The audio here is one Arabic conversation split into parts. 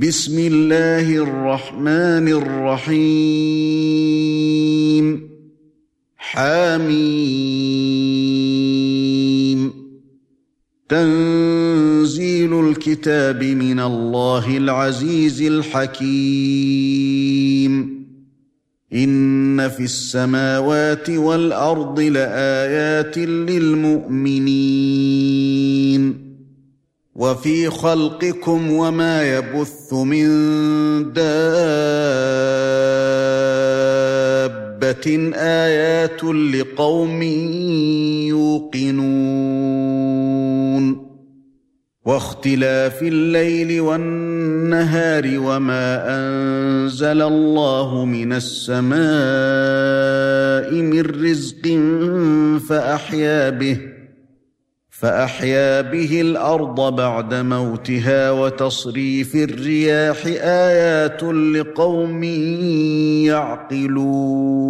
بسم الله الرحمن الرحيم. حاميم تنزيل الكتاب من الله العزيز الحكيم. إن في السماوات والأرض لآيات للمؤمنين. وفي خلقكم وما يبث من دابة آيات لقوم يوقنون واختلاف الليل والنهار وما أنزل الله من السماء من رزق فأحيا به فأحيا به الأرض بعد موتها وتصريف الرياح آيات لقوم يعقلون.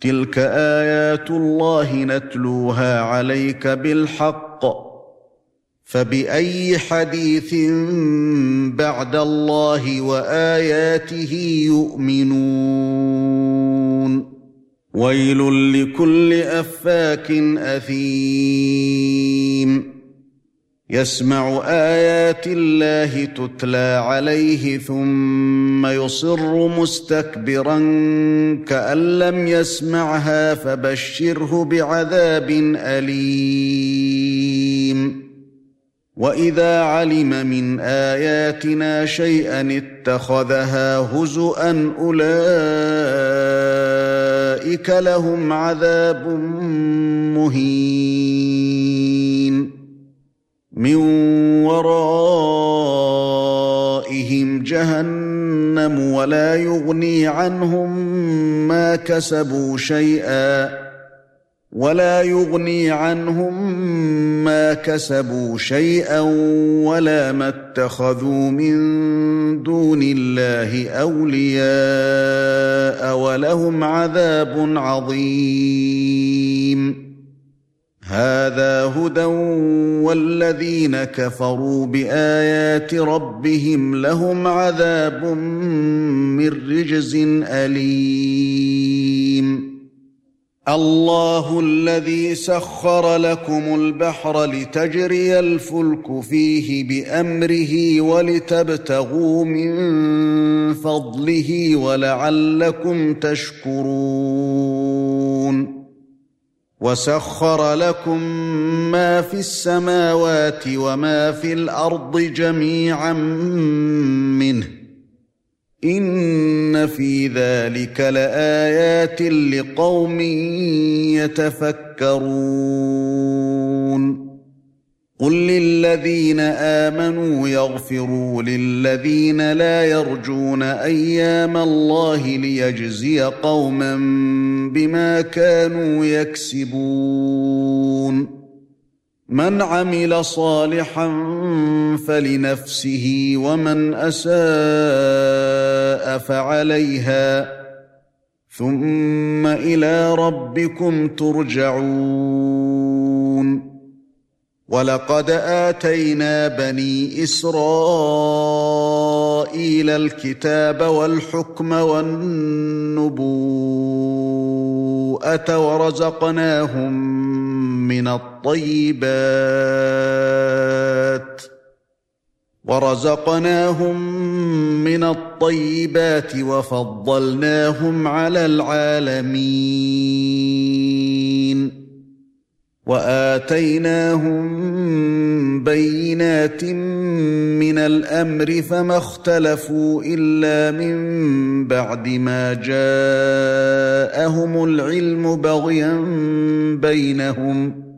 تلك آيات الله نتلوها عليك بالحق. فبأي حديث بعد الله وآياته يؤمنون. ويل لكل أفاك أثيم. يسمع آيات الله تتلى عليه ثم يصر مستكبرا كأن لم يسمعها فبشره بعذاب أليم. وإذا علم من آياتنا شيئا اتخذها هزءا أولئك لهم عذاب مهين. من ورائهم جهنم ولا يغني عنهم ما كسبوا شيئا ولا يغني عنهم ما كسبوا شيئا ولا ما اتخذوا من دون الله اولياء ولهم عذاب عظيم. هذا هدى والذين كفروا بآيات ربهم لهم عذاب من رجز أليم. الله الذي سخر لكم البحر لتجري الفلك فيه بأمره ولتبتغوا من فضله ولعلكم تشكرون. وسخر لكم ما في السماوات وما في الأرض جميعا منه. ان في ذلك لايات لقوم يتفكرون قل للذين امنوا يغفروا للذين لا يرجون أيام الله ليجزي قوما بما كانوا يكسبون من عمل صالحا فلنفسه ومن أساء فعليها. ثم إلى ربكم ترجعون. ولقد آتينا بني إسرائيل الكتاب والحكم والنبوءة ورزقناهم من الطيبات ورزقناهم من الطيبات وفضلناهم على العالمين وآتيناهم بينات من الأمر فما اختلفوا إلا من بعد ما جاءهم العلم بغيا بينهم.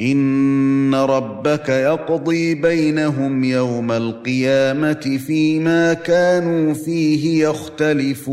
إن ربك يقضي بينهم يوم القيامة فيما كانوا فيه يختلفون.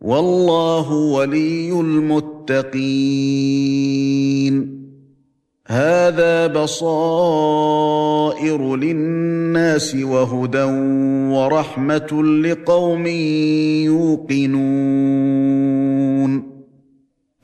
والله ولي المتقين. هذا بصائر للناس وهدى ورحمة لقوم يوقنون.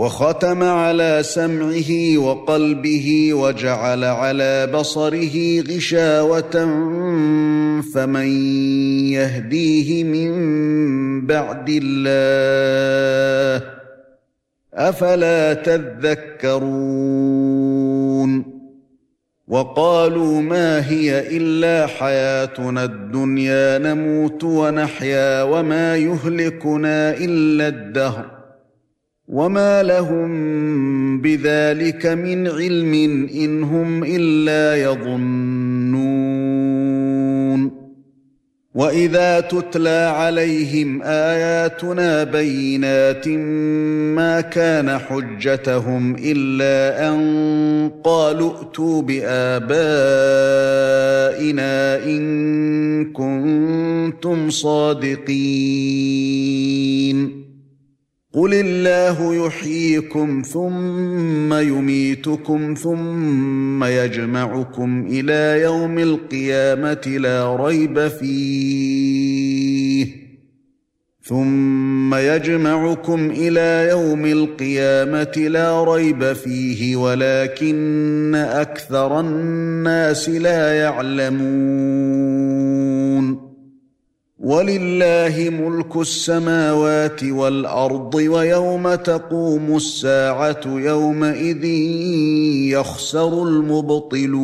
وختم على سمعه وقلبه وجعل على بصره غشاوة فمن يهديه من بعد الله أفلا تذكرون؟ وقالوا ما هي إلا حياتنا الدنيا نموت ونحيا وما يهلكنا إلا الدهر. وما لهم بذلك من علم ان هم الا يظنون واذا تتلى عليهم اياتنا بينات ما كان حجتهم الا ان قالوا ائتوا بابائنا ان كنتم صادقين قل الله يحييكم ثم يميتكم ثم يجمعكم إلى يوم القيامه لا ريب فيه ثم يجمعكم إلى يوم القيامه لا ريب فيه ولكن أكثر الناس لا يعلمون ولله ملك السماوات والأرض ويوم تقوم الساعة يومئذ يخسر المبطلون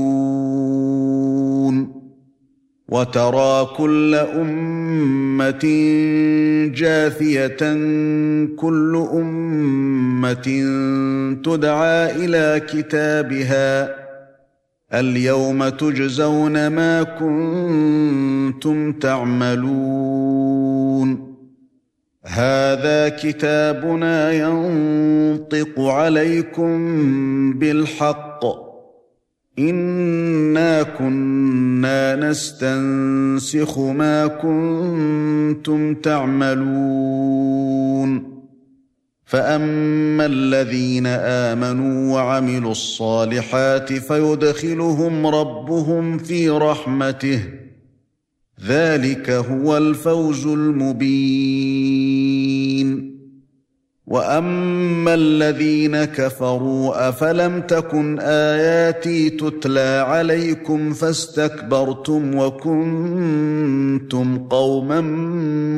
وترى كل أمة جاثية كل أمة تدعى إلى كتابها اليوم تجزون ما كنتم تعملون. هذا كتابنا ينطق عليكم بالحق. إنا كنا نستنسخ ما كنتم تعملون. فاما الذين امنوا وعملوا الصالحات فيدخلهم ربهم في رحمته ذلك هو الفوز المبين واما الذين كفروا افلم تكن اياتي تتلى عليكم فاستكبرتم وكنتم قوما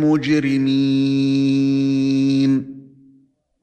مجرمين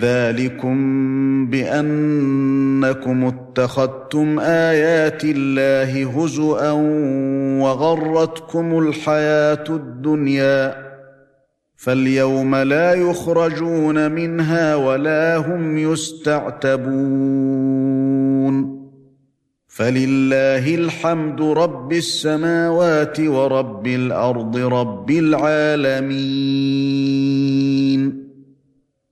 ذلكم بانكم اتخذتم ايات الله هزءا وغرتكم الحياة الدنيا فاليوم لا يخرجون منها ولا هم يستعتبون فلله الحمد رب السماوات ورب الأرض رب العالمين